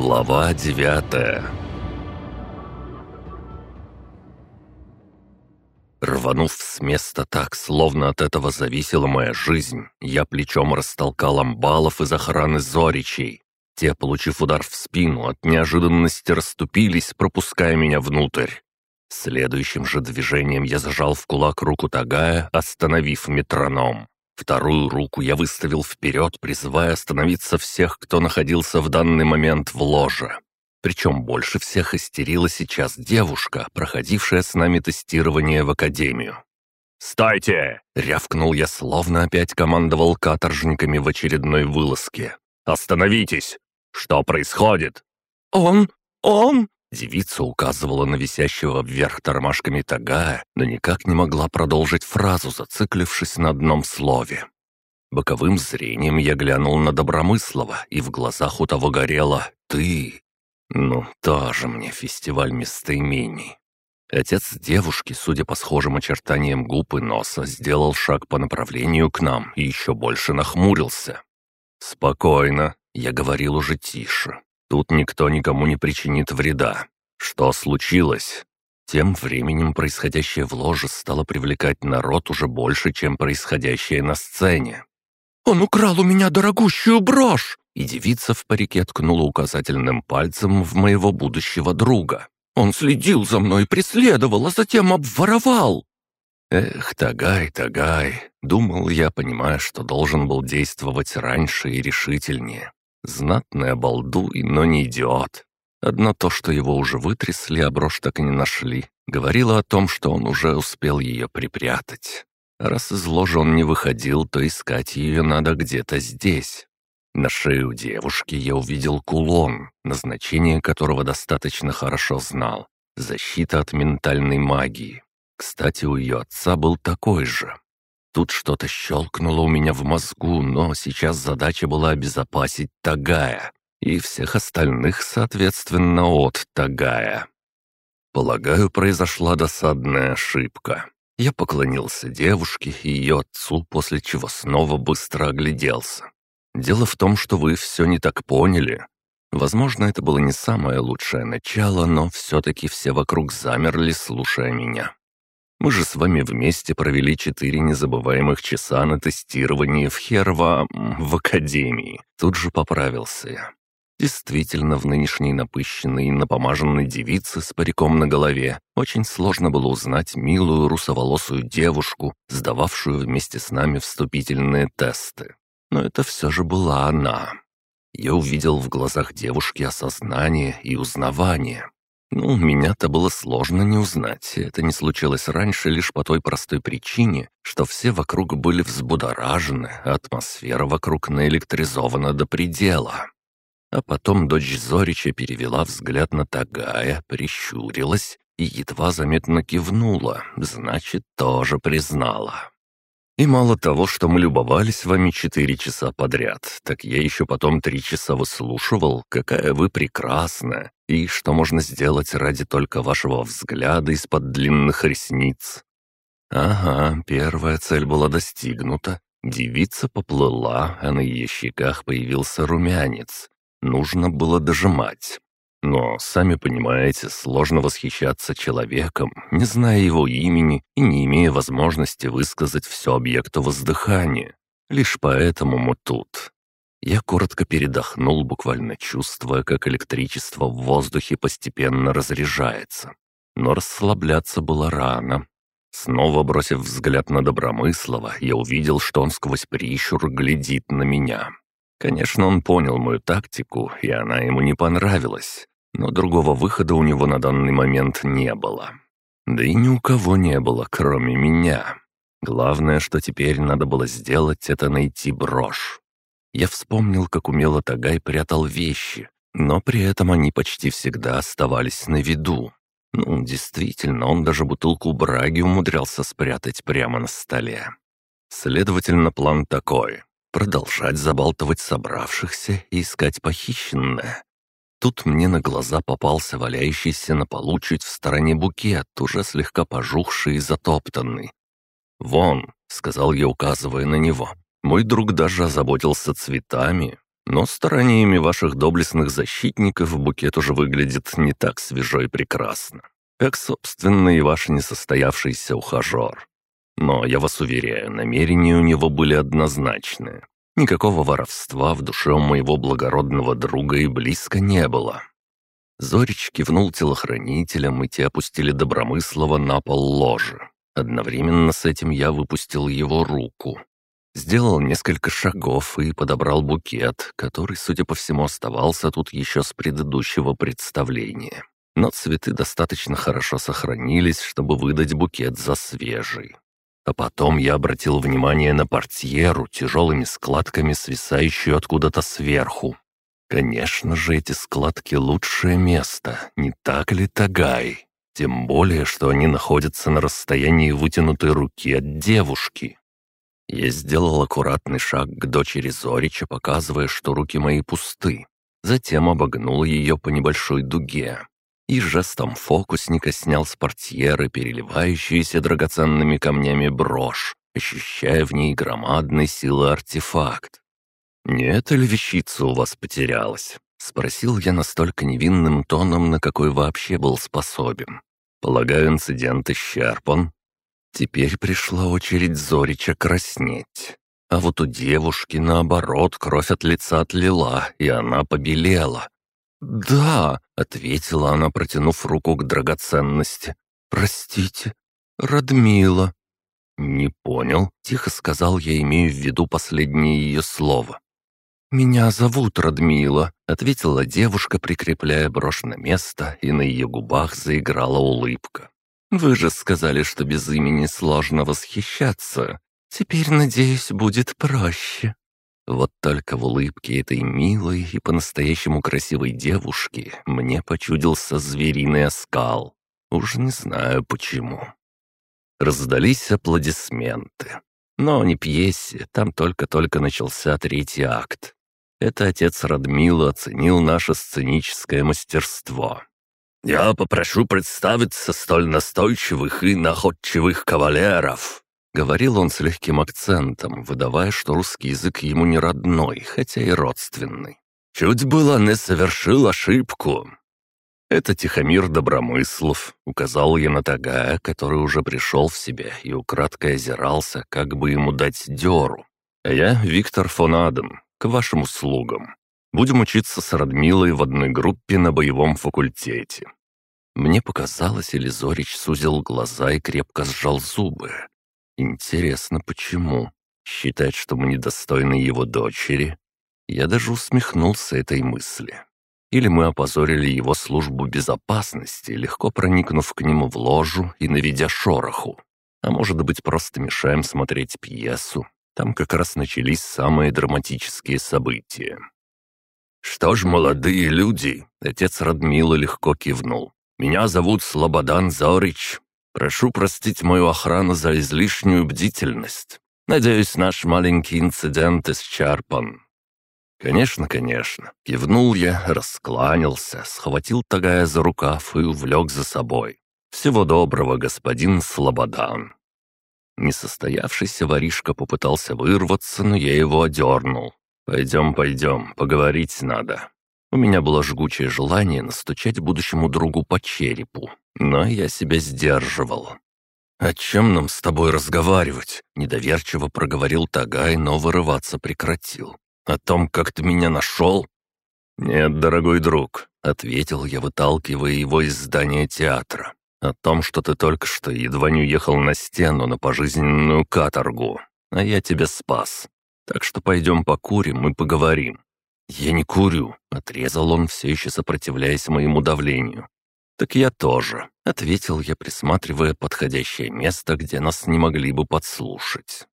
Глава девятая Рванув с места так, словно от этого зависела моя жизнь, я плечом растолкал амбалов из охраны Зоричей. Те, получив удар в спину, от неожиданности расступились, пропуская меня внутрь. Следующим же движением я зажал в кулак руку Тагая, остановив метроном. Вторую руку я выставил вперед, призывая остановиться всех, кто находился в данный момент в ложе. Причем больше всех истерила сейчас девушка, проходившая с нами тестирование в академию. «Стойте!» — рявкнул я, словно опять командовал каторжниками в очередной вылазке. «Остановитесь! Что происходит?» «Он... он...» Девица указывала на висящего вверх тормашками тагая, но никак не могла продолжить фразу, зациклившись на одном слове. Боковым зрением я глянул на Добромыслова, и в глазах у того горело «ты». Ну, тоже мне фестиваль местоимений. Отец девушки, судя по схожим очертаниям губ и носа, сделал шаг по направлению к нам и еще больше нахмурился. «Спокойно», — я говорил уже тише. Тут никто никому не причинит вреда. Что случилось? Тем временем происходящее в ложе стало привлекать народ уже больше, чем происходящее на сцене. «Он украл у меня дорогущую брошь!» И девица в парике ткнула указательным пальцем в моего будущего друга. «Он следил за мной, преследовал, а затем обворовал!» «Эх, Тагай, Тагай!» — думал я, понимая, что должен был действовать раньше и решительнее. Знатный обалдуй, но не идиот. Одно то, что его уже вытрясли, а брошь так и не нашли, говорило о том, что он уже успел ее припрятать. Раз из ложа он не выходил, то искать ее надо где-то здесь. На шее у девушки я увидел кулон, назначение которого достаточно хорошо знал. Защита от ментальной магии. Кстати, у ее отца был такой же. Тут что-то щелкнуло у меня в мозгу, но сейчас задача была обезопасить Тагая и всех остальных, соответственно, от Тагая. Полагаю, произошла досадная ошибка. Я поклонился девушке и ее отцу, после чего снова быстро огляделся. Дело в том, что вы все не так поняли. Возможно, это было не самое лучшее начало, но все-таки все вокруг замерли, слушая меня. Мы же с вами вместе провели четыре незабываемых часа на тестировании в Херва... в Академии. Тут же поправился я. Действительно, в нынешней напыщенной и напомаженной девице с париком на голове очень сложно было узнать милую русоволосую девушку, сдававшую вместе с нами вступительные тесты. Но это все же была она. Я увидел в глазах девушки осознание и узнавание. Ну, меня-то было сложно не узнать. Это не случилось раньше лишь по той простой причине, что все вокруг были взбудоражены, а атмосфера вокруг наэлектризована до предела. А потом дочь Зорича перевела взгляд на Тагая, прищурилась и едва заметно кивнула, значит, тоже признала. И мало того, что мы любовались вами четыре часа подряд, так я еще потом три часа выслушивал, какая вы прекрасная, и что можно сделать ради только вашего взгляда из-под длинных ресниц. Ага, первая цель была достигнута. Девица поплыла, а на ее щеках появился румянец. Нужно было дожимать. Но, сами понимаете, сложно восхищаться человеком, не зная его имени и не имея возможности высказать все объекту воздыхания. Лишь поэтому мы тут. Я коротко передохнул, буквально чувствуя, как электричество в воздухе постепенно разряжается. Но расслабляться было рано. Снова бросив взгляд на Добромыслова, я увидел, что он сквозь прищур глядит на меня. Конечно, он понял мою тактику, и она ему не понравилась, но другого выхода у него на данный момент не было. Да и ни у кого не было, кроме меня. Главное, что теперь надо было сделать, это найти брошь. Я вспомнил, как умело Тагай прятал вещи, но при этом они почти всегда оставались на виду. Ну, действительно, он даже бутылку браги умудрялся спрятать прямо на столе. Следовательно, план такой продолжать забалтывать собравшихся и искать похищенное. Тут мне на глаза попался валяющийся на полу чуть в стороне букет, уже слегка пожухший и затоптанный. «Вон», — сказал я, указывая на него, — «мой друг даже озаботился цветами. Но стараниями ваших доблестных защитников букет уже выглядит не так свежо и прекрасно, как, собственно, и ваш несостоявшийся ухажер. Но, я вас уверяю, намерения у него были однозначные. Никакого воровства в душе у моего благородного друга и близко не было. Зорич кивнул телохранителям, и те опустили Добромыслова на пол ложи. Одновременно с этим я выпустил его руку. Сделал несколько шагов и подобрал букет, который, судя по всему, оставался тут еще с предыдущего представления. Но цветы достаточно хорошо сохранились, чтобы выдать букет за свежий. А потом я обратил внимание на портьеру, тяжелыми складками, свисающую откуда-то сверху. Конечно же, эти складки — лучшее место, не так ли, Тагай? Тем более, что они находятся на расстоянии вытянутой руки от девушки. Я сделал аккуратный шаг к дочери Зорича, показывая, что руки мои пусты. Затем обогнул ее по небольшой дуге. И жестом фокусника снял с портьеры переливающуюся драгоценными камнями брошь, ощущая в ней громадной силы артефакт. «Не эта ли вещица у вас потерялась?» — спросил я настолько невинным тоном, на какой вообще был способен. «Полагаю, инцидент исчерпан?» Теперь пришла очередь Зорича краснеть. А вот у девушки, наоборот, кровь от лица отлила, и она побелела. «Да», — ответила она, протянув руку к драгоценности. «Простите, Радмила». «Не понял», — тихо сказал я, имею в виду последнее ее слово. «Меня зовут Радмила», — ответила девушка, прикрепляя брошь на место, и на ее губах заиграла улыбка. Вы же сказали, что без имени сложно восхищаться. Теперь, надеюсь, будет проще». Вот только в улыбке этой милой и по-настоящему красивой девушки мне почудился звериный оскал. Уж не знаю почему. Раздались аплодисменты. Но не пьесе, там только-только начался третий акт. Это отец Радмила оценил наше сценическое мастерство. «Я попрошу представиться столь настойчивых и находчивых кавалеров», — говорил он с легким акцентом, выдавая, что русский язык ему не родной, хотя и родственный. «Чуть было не совершил ошибку». «Это Тихомир Добромыслов», — указал я на Тагая, который уже пришел в себя и украдкой озирался, как бы ему дать дёру. «А я Виктор фон Аден, к вашим услугам. Будем учиться с Радмилой в одной группе на боевом факультете». Мне показалось, или Зорич сузил глаза и крепко сжал зубы. Интересно, почему? Считает, что мы недостойны его дочери? Я даже усмехнулся этой мысли. Или мы опозорили его службу безопасности, легко проникнув к нему в ложу и наведя шороху. А может быть, просто мешаем смотреть пьесу. Там как раз начались самые драматические события. «Что ж, молодые люди!» — отец Радмила легко кивнул. «Меня зовут Слободан Зорич. Прошу простить мою охрану за излишнюю бдительность. Надеюсь, наш маленький инцидент исчерпан». «Конечно, конечно», — кивнул я, раскланялся, схватил Тагая за рукав и увлек за собой. «Всего доброго, господин Слободан». Несостоявшийся воришка попытался вырваться, но я его одернул. «Пойдем, пойдем, поговорить надо». У меня было жгучее желание настучать будущему другу по черепу, но я себя сдерживал. «О чем нам с тобой разговаривать?» — недоверчиво проговорил Тагай, но вырываться прекратил. «О том, как ты меня нашел?» «Нет, дорогой друг», — ответил я, выталкивая его из здания театра. «О том, что ты только что едва не уехал на стену на пожизненную каторгу, а я тебя спас. Так что пойдем покурим и поговорим». «Я не курю», — отрезал он, все еще сопротивляясь моему давлению. «Так я тоже», — ответил я, присматривая подходящее место, где нас не могли бы подслушать.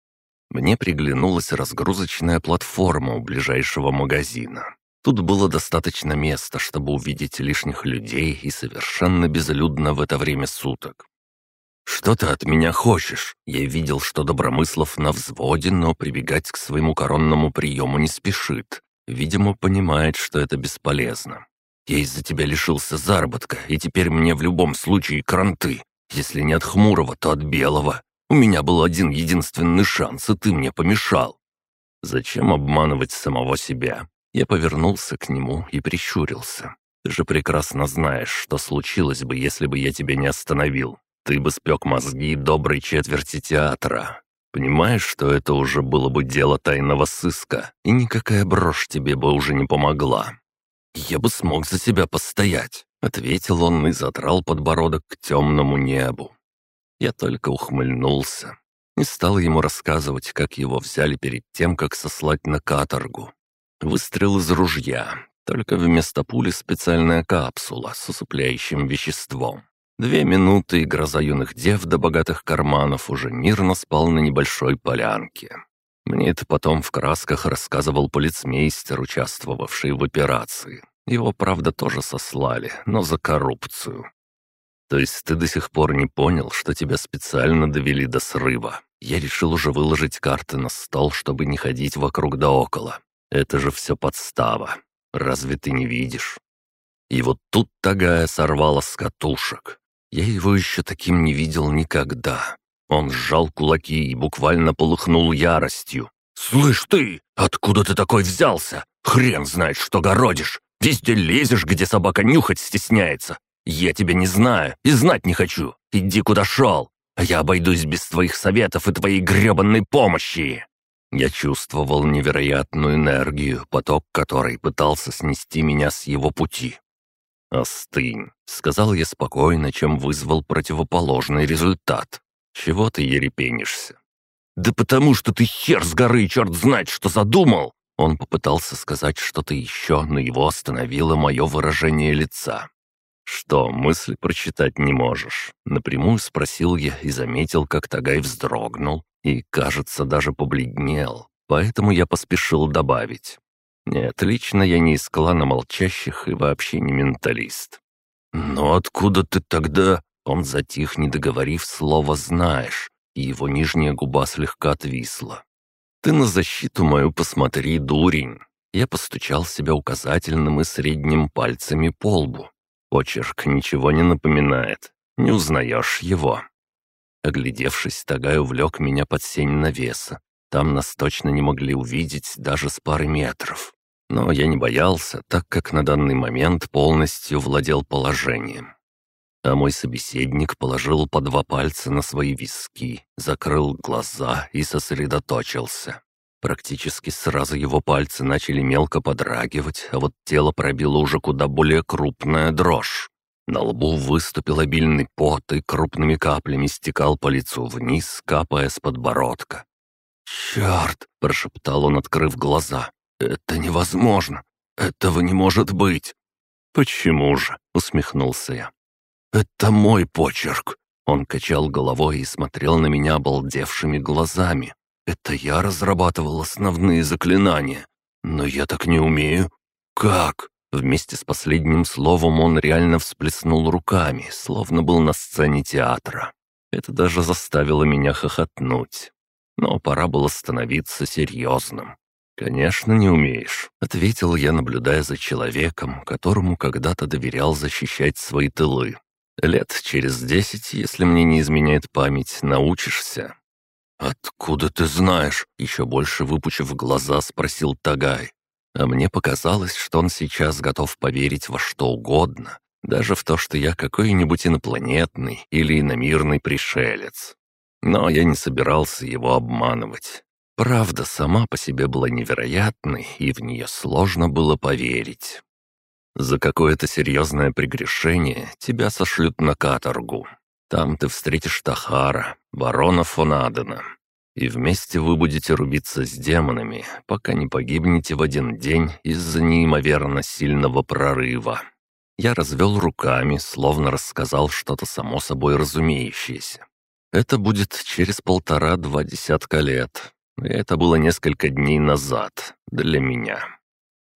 Мне приглянулась разгрузочная платформа у ближайшего магазина. Тут было достаточно места, чтобы увидеть лишних людей и совершенно безлюдно в это время суток. «Что ты от меня хочешь?» Я видел, что Добромыслов на взводе, но прибегать к своему коронному приему не спешит. Видимо, понимает, что это бесполезно. «Я из-за тебя лишился заработка, и теперь мне в любом случае кранты. Если не от Хмурого, то от Белого. У меня был один единственный шанс, и ты мне помешал». Зачем обманывать самого себя? Я повернулся к нему и прищурился. «Ты же прекрасно знаешь, что случилось бы, если бы я тебя не остановил. Ты бы спек мозги доброй четверти театра. Понимаешь, что это уже было бы дело тайного сыска, и никакая брошь тебе бы уже не помогла. Я бы смог за себя постоять», — ответил он и задрал подбородок к темному небу. Я только ухмыльнулся. Не стал ему рассказывать, как его взяли перед тем, как сослать на каторгу. Выстрел из ружья, только вместо пули специальная капсула с усыпляющим веществом. Две минуты, и гроза юных дев до богатых карманов уже мирно спал на небольшой полянке. Мне это потом в красках рассказывал полицмейстер, участвовавший в операции. Его, правда, тоже сослали, но за коррупцию. То есть ты до сих пор не понял, что тебя специально довели до срыва. Я решил уже выложить карты на стол, чтобы не ходить вокруг да около. Это же все подстава. Разве ты не видишь? И вот тут Тагая сорвала с катушек. Я его еще таким не видел никогда. Он сжал кулаки и буквально полыхнул яростью. «Слышь ты, откуда ты такой взялся? Хрен знает, что городишь. Везде лезешь, где собака нюхать стесняется. «Я тебя не знаю и знать не хочу. Иди куда шел, а я обойдусь без твоих советов и твоей гребанной помощи». Я чувствовал невероятную энергию, поток которой пытался снести меня с его пути. «Остынь», — сказал я спокойно, чем вызвал противоположный результат. «Чего ты ерепенишься?» «Да потому что ты хер с горы, черт знает, что задумал!» Он попытался сказать что-то еще, но его остановило мое выражение лица. «Что, мысли прочитать не можешь?» Напрямую спросил я и заметил, как Тагай вздрогнул и, кажется, даже побледнел. Поэтому я поспешил добавить. «Нет, лично я не из клана молчащих и вообще не менталист». «Но откуда ты тогда...» Он затих, не договорив слова «знаешь», и его нижняя губа слегка отвисла. «Ты на защиту мою посмотри, дурень!» Я постучал себя указательным и средним пальцами по лбу. Почерк ничего не напоминает. Не узнаешь его. Оглядевшись, Тагай увлек меня под сень навеса. Там нас точно не могли увидеть даже с пары метров. Но я не боялся, так как на данный момент полностью владел положением. А мой собеседник положил по два пальца на свои виски, закрыл глаза и сосредоточился. Практически сразу его пальцы начали мелко подрагивать, а вот тело пробило уже куда более крупная дрожь. На лбу выступил обильный пот и крупными каплями стекал по лицу вниз, капая с подбородка. «Черт!» — прошептал он, открыв глаза. «Это невозможно! Этого не может быть!» «Почему же?» — усмехнулся я. «Это мой почерк!» Он качал головой и смотрел на меня обалдевшими глазами. Это я разрабатывал основные заклинания. Но я так не умею. Как? Вместе с последним словом он реально всплеснул руками, словно был на сцене театра. Это даже заставило меня хохотнуть. Но пора было становиться серьезным. «Конечно, не умеешь», — ответил я, наблюдая за человеком, которому когда-то доверял защищать свои тылы. «Лет через десять, если мне не изменяет память, научишься. «Откуда ты знаешь?» — еще больше выпучив глаза, спросил Тагай. А мне показалось, что он сейчас готов поверить во что угодно, даже в то, что я какой-нибудь инопланетный или иномирный пришелец. Но я не собирался его обманывать. Правда сама по себе была невероятной, и в нее сложно было поверить. За какое-то серьезное прегрешение тебя сошлют на каторгу. Там ты встретишь Тахара, барона фон Адена. И вместе вы будете рубиться с демонами, пока не погибнете в один день из-за неимоверно сильного прорыва. Я развел руками, словно рассказал что-то само собой разумеющееся. Это будет через полтора-два десятка лет. Это было несколько дней назад для меня.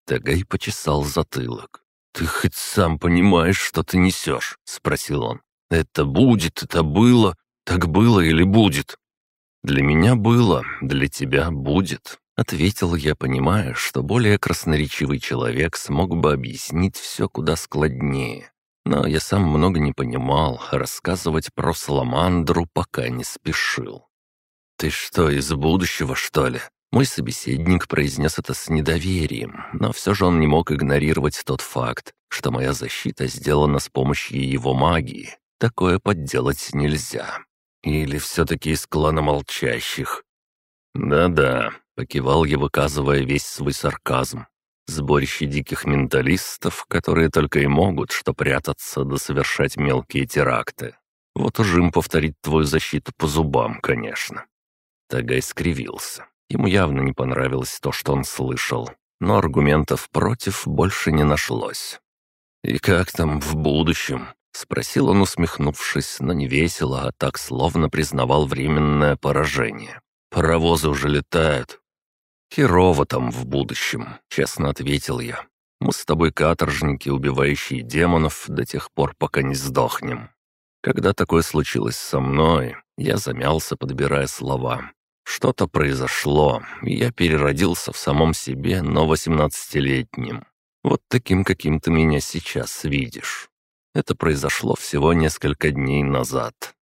Тагай почесал затылок. «Ты хоть сам понимаешь, что ты несешь?» — спросил он. «Это будет, это было, так было или будет?» «Для меня было, для тебя будет», — ответил я, понимая, что более красноречивый человек смог бы объяснить все куда складнее. Но я сам много не понимал, рассказывать про Саламандру пока не спешил. «Ты что, из будущего, что ли?» Мой собеседник произнес это с недоверием, но все же он не мог игнорировать тот факт, что моя защита сделана с помощью его магии. Такое подделать нельзя. Или все-таки из клана молчащих? «Да-да», — покивал я, выказывая весь свой сарказм. «Сборище диких менталистов, которые только и могут что прятаться да совершать мелкие теракты. Вот уж им повторить твою защиту по зубам, конечно». Тагай скривился. Ему явно не понравилось то, что он слышал, но аргументов против больше не нашлось. «И как там в будущем?» — спросил он, усмехнувшись, но не весело, а так словно признавал временное поражение. «Паровозы уже летают». «Херово там в будущем», — честно ответил я. «Мы с тобой каторжники, убивающие демонов до тех пор, пока не сдохнем». Когда такое случилось со мной, я замялся, подбирая слова. Что-то произошло, я переродился в самом себе, но восемнадцатилетним. Вот таким, каким ты меня сейчас видишь. Это произошло всего несколько дней назад.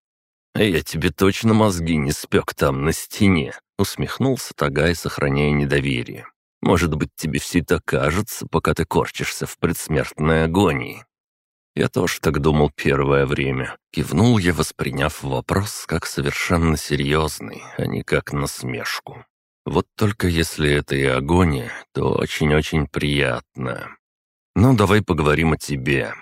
«А я тебе точно мозги не спек там, на стене», — усмехнулся Тагай, сохраняя недоверие. «Может быть, тебе все это кажется, пока ты корчишься в предсмертной агонии. Я тоже так думал первое время. Кивнул я, восприняв вопрос как совершенно серьезный, а не как насмешку. Вот только если это и агония, то очень-очень приятно. Ну, давай поговорим о тебе.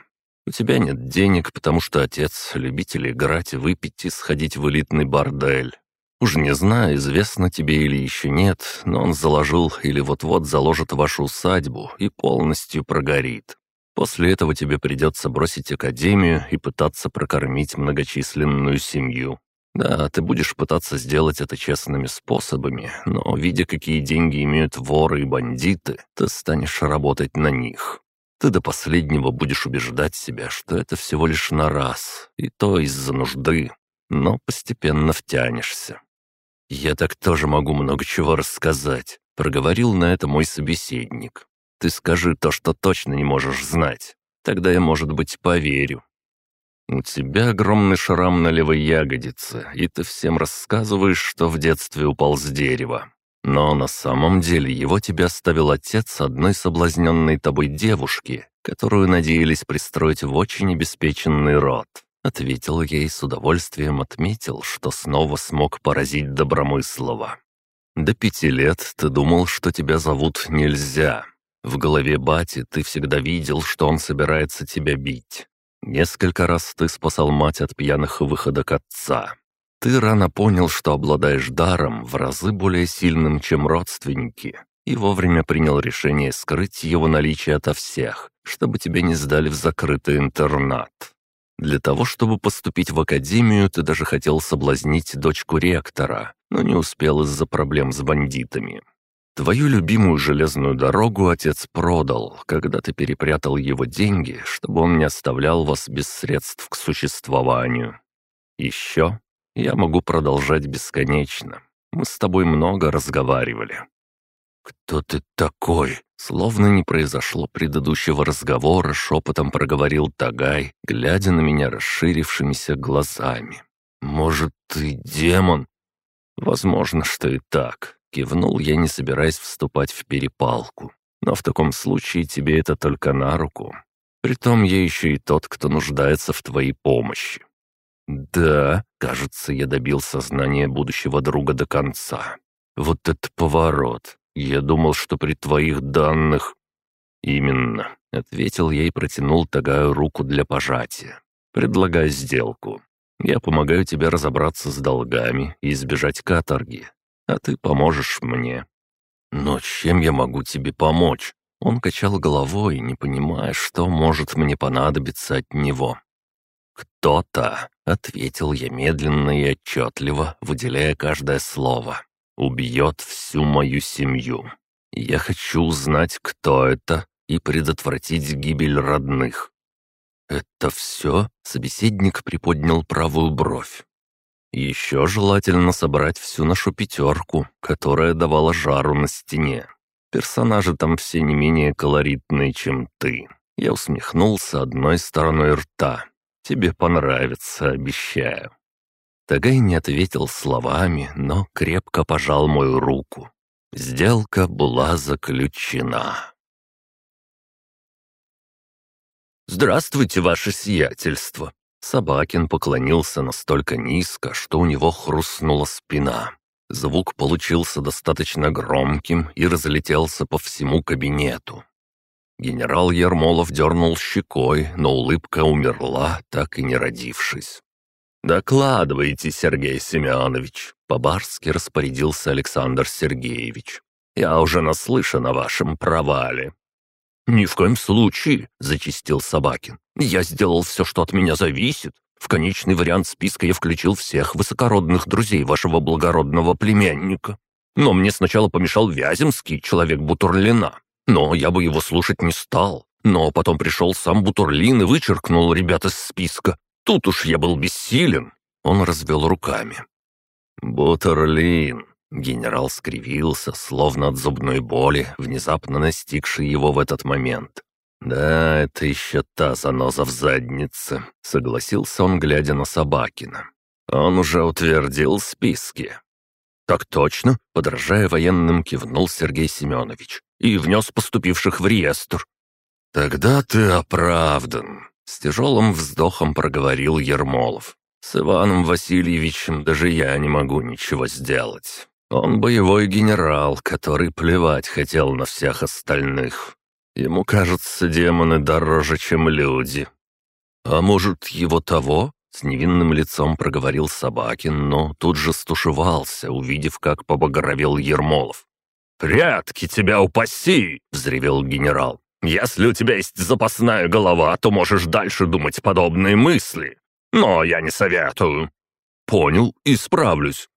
У тебя нет денег, потому что отец — любитель играть, выпить и сходить в элитный бордель. Уж не знаю, известно тебе или еще нет, но он заложил или вот-вот заложит вашу усадьбу и полностью прогорит. После этого тебе придется бросить академию и пытаться прокормить многочисленную семью. Да, ты будешь пытаться сделать это честными способами, но, видя, какие деньги имеют воры и бандиты, ты станешь работать на них. Ты до последнего будешь убеждать себя, что это всего лишь на раз, и то из-за нужды, но постепенно втянешься. «Я так тоже могу много чего рассказать», — проговорил на это мой собеседник. Ты скажи то, что точно не можешь знать. Тогда я, может быть, поверю. У тебя огромный шрам на левой ягодице, и ты всем рассказываешь, что в детстве упал с дерева. Но на самом деле его тебе оставил отец одной соблазненной тобой девушки, которую надеялись пристроить в очень обеспеченный род. Ответил и с удовольствием отметил, что снова смог поразить Добромыслова. До пяти лет ты думал, что тебя зовут нельзя, в голове бати ты всегда видел, что он собирается тебя бить. Несколько раз ты спасал мать от пьяных выходок отца. Ты рано понял, что обладаешь даром в разы более сильным, чем родственники, и вовремя принял решение скрыть его наличие ото всех, чтобы тебя не сдали в закрытый интернат. Для того, чтобы поступить в академию, ты даже хотел соблазнить дочку ректора, но не успел из-за проблем с бандитами. Твою любимую железную дорогу отец продал, когда ты перепрятал его деньги, чтобы он не оставлял вас без средств к существованию. Еще я могу продолжать бесконечно. Мы с тобой много разговаривали. «Кто ты такой?» Словно не произошло предыдущего разговора, шепотом проговорил Тагай, глядя на меня расширившимися глазами. «Может, ты демон?» «Возможно, что и так. Кивнул я, не собираясь вступать в перепалку. Но в таком случае тебе это только на руку. Притом я еще и тот, кто нуждается в твоей помощи. Да, кажется, я добил сознания будущего друга до конца. Вот это поворот. Я думал, что при твоих данных... Именно, ответил я и протянул Тагаю руку для пожатия. Предлагаю сделку. Я помогаю тебе разобраться с долгами и избежать каторги а ты поможешь мне». «Но чем я могу тебе помочь?» Он качал головой, не понимая, что может мне понадобиться от него. «Кто-то», — ответил я медленно и отчетливо, выделяя каждое слово, — «убьет всю мою семью. Я хочу узнать, кто это, и предотвратить гибель родных». «Это все?» — собеседник приподнял правую бровь. Еще желательно собрать всю нашу пятерку, которая давала жару на стене. Персонажи там все не менее колоритные, чем ты. Я усмехнулся одной стороной рта. Тебе понравится, обещаю. Тагай не ответил словами, но крепко пожал мою руку. Сделка была заключена. «Здравствуйте, ваше сиятельство!» Собакин поклонился настолько низко, что у него хрустнула спина. Звук получился достаточно громким и разлетелся по всему кабинету. Генерал Ермолов дернул щекой, но улыбка умерла, так и не родившись. «Докладывайте, Сергей Семенович», — по-барски распорядился Александр Сергеевич. «Я уже наслышан о вашем провале». «Ни в коем случае», — зачистил Собакин. «Я сделал все, что от меня зависит. В конечный вариант списка я включил всех высокородных друзей вашего благородного племянника. Но мне сначала помешал Вяземский, человек Бутурлина. Но я бы его слушать не стал. Но потом пришел сам Бутурлин и вычеркнул ребят из списка. Тут уж я был бессилен. Он развел руками. «Бутерлин!» Генерал скривился, словно от зубной боли, внезапно настигшей его в этот момент. «Да, это еще та заноза в заднице», — согласился он, глядя на Собакина. «Он уже утвердил списки». «Так точно», — подражая военным, кивнул Сергей Семенович и внес поступивших в реестр. «Тогда ты оправдан», с тяжелым вздохом проговорил Ермолов. «С Иваном Васильевичем даже я не могу ничего сделать. Он боевой генерал, который плевать хотел на всех остальных. Ему кажется, демоны дороже, чем люди». «А может, его того?» — с невинным лицом проговорил Собакин, но тут же стушевался, увидев, как побагровел Ермолов. «Прятки тебя упаси!» — взревел генерал. Если у тебя есть запасная голова, то можешь дальше думать подобные мысли. Но я не советую». «Понял, исправлюсь».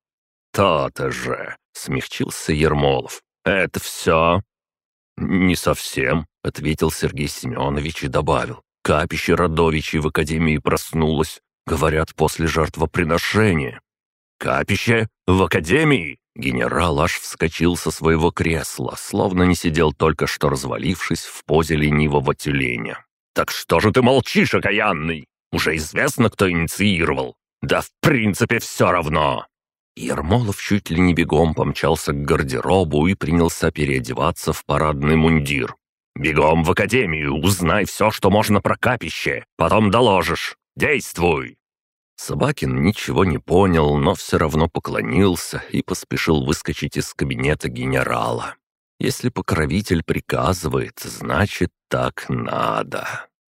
«То-то же», — смягчился Ермолов. «Это все?» «Не совсем», — ответил Сергей Семенович и добавил. «Капище Родовичей в Академии проснулось. Говорят, после жертвоприношения». «Капище? В Академии?» Генерал аж вскочил со своего кресла, словно не сидел только что развалившись в позе ленивого тюленя. «Так что же ты молчишь, окаянный? Уже известно, кто инициировал. Да в принципе все равно!» Ермолов чуть ли не бегом помчался к гардеробу и принялся переодеваться в парадный мундир. «Бегом в академию, узнай все, что можно про капище, потом доложишь. Действуй!» Собакин ничего не понял, но все равно поклонился и поспешил выскочить из кабинета генерала. Если покровитель приказывает, значит так надо.